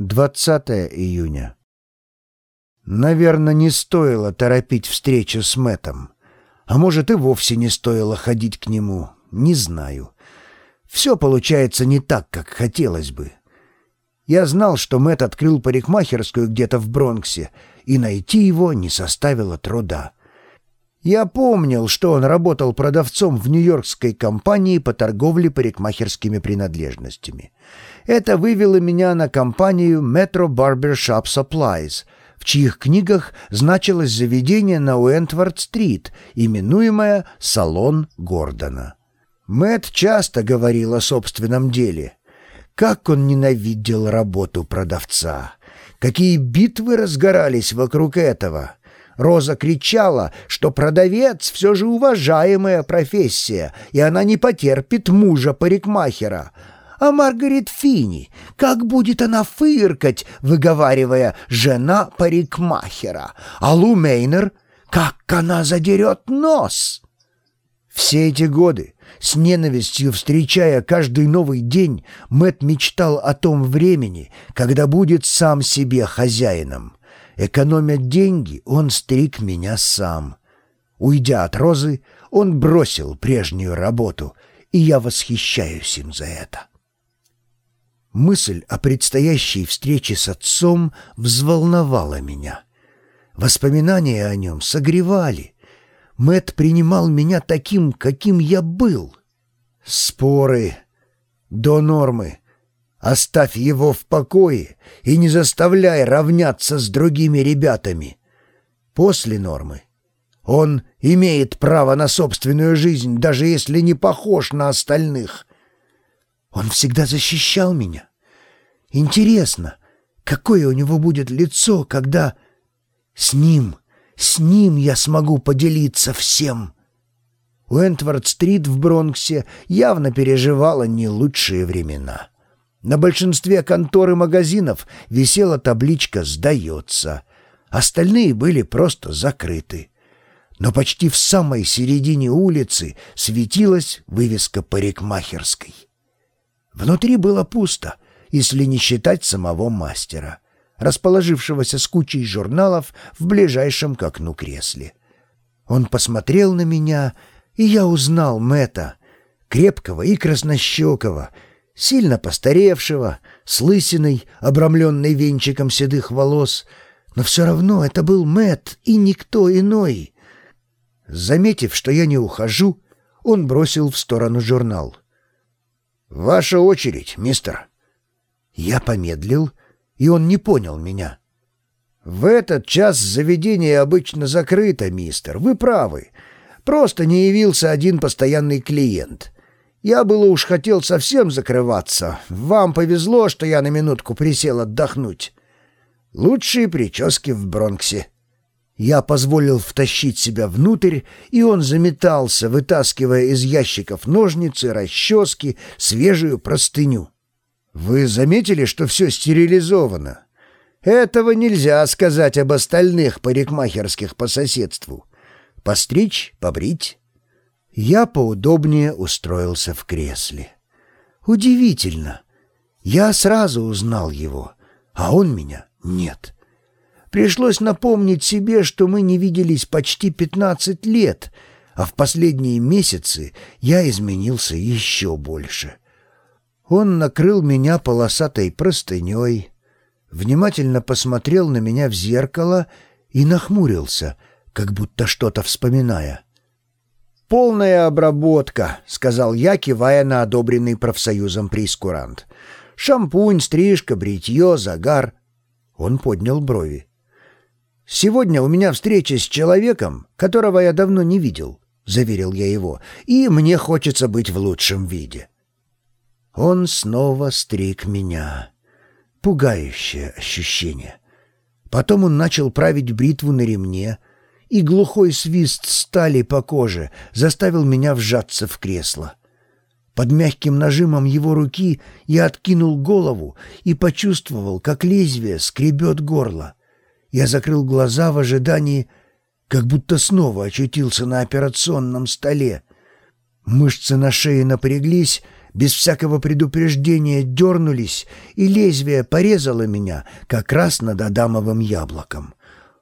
20 июня. Наверное, не стоило торопить встречу с Мэтом. А может, и вовсе не стоило ходить к нему. Не знаю. Все получается не так, как хотелось бы. Я знал, что Мэт открыл парикмахерскую где-то в Бронксе, и найти его не составило труда. Я помнил, что он работал продавцом в нью-йоркской компании по торговле парикмахерскими принадлежностями. Это вывело меня на компанию Metro Barbershop Supplies, в чьих книгах значилось заведение на Уэнтвард-стрит, именуемое «Салон Гордона». Мэтт часто говорил о собственном деле. Как он ненавидел работу продавца! Какие битвы разгорались вокруг этого! Роза кричала, что продавец все же уважаемая профессия, и она не потерпит мужа парикмахера. А Маргарет Фини, как будет она фыркать, выговаривая «жена парикмахера», а Лу Мейнер, как она задерет нос. Все эти годы, с ненавистью встречая каждый новый день, Мэт мечтал о том времени, когда будет сам себе хозяином. Экономя деньги, он стриг меня сам. Уйдя от Розы, он бросил прежнюю работу, и я восхищаюсь им за это. Мысль о предстоящей встрече с отцом взволновала меня. Воспоминания о нем согревали. Мэт принимал меня таким, каким я был. Споры до нормы Оставь его в покое и не заставляй равняться с другими ребятами. После нормы он имеет право на собственную жизнь, даже если не похож на остальных. Он всегда защищал меня. Интересно, какое у него будет лицо, когда с ним, с ним я смогу поделиться всем. Уэнтвард-стрит в Бронксе явно переживала не лучшие времена. На большинстве контор и магазинов висела табличка «Сдается». Остальные были просто закрыты. Но почти в самой середине улицы светилась вывеска парикмахерской. Внутри было пусто, если не считать самого мастера, расположившегося с кучей журналов в ближайшем к окну кресле. Он посмотрел на меня, и я узнал Мэтта, крепкого и краснощекого, сильно постаревшего, с лысиной, обрамленной венчиком седых волос, но все равно это был Мэт и никто иной. Заметив, что я не ухожу, он бросил в сторону журнал. «Ваша очередь, мистер». Я помедлил, и он не понял меня. «В этот час заведение обычно закрыто, мистер, вы правы. Просто не явился один постоянный клиент». Я было уж хотел совсем закрываться. Вам повезло, что я на минутку присел отдохнуть. Лучшие прически в Бронксе. Я позволил втащить себя внутрь, и он заметался, вытаскивая из ящиков ножницы, расчески, свежую простыню. Вы заметили, что все стерилизовано? Этого нельзя сказать об остальных парикмахерских по соседству. Постричь, побрить, я поудобнее устроился в кресле. Удивительно. Я сразу узнал его, а он меня нет. Пришлось напомнить себе, что мы не виделись почти пятнадцать лет, а в последние месяцы я изменился еще больше. Он накрыл меня полосатой простыней, внимательно посмотрел на меня в зеркало и нахмурился, как будто что-то вспоминая — «Полная обработка», — сказал я, кивая на одобренный профсоюзом прейскурант. «Шампунь, стрижка, бритье, загар». Он поднял брови. «Сегодня у меня встреча с человеком, которого я давно не видел», — заверил я его, «и мне хочется быть в лучшем виде». Он снова стриг меня. Пугающее ощущение. Потом он начал править бритву на ремне — и глухой свист стали по коже заставил меня вжаться в кресло. Под мягким нажимом его руки я откинул голову и почувствовал, как лезвие скребет горло. Я закрыл глаза в ожидании, как будто снова очутился на операционном столе. Мышцы на шее напряглись, без всякого предупреждения дернулись, и лезвие порезало меня как раз над адамовым яблоком.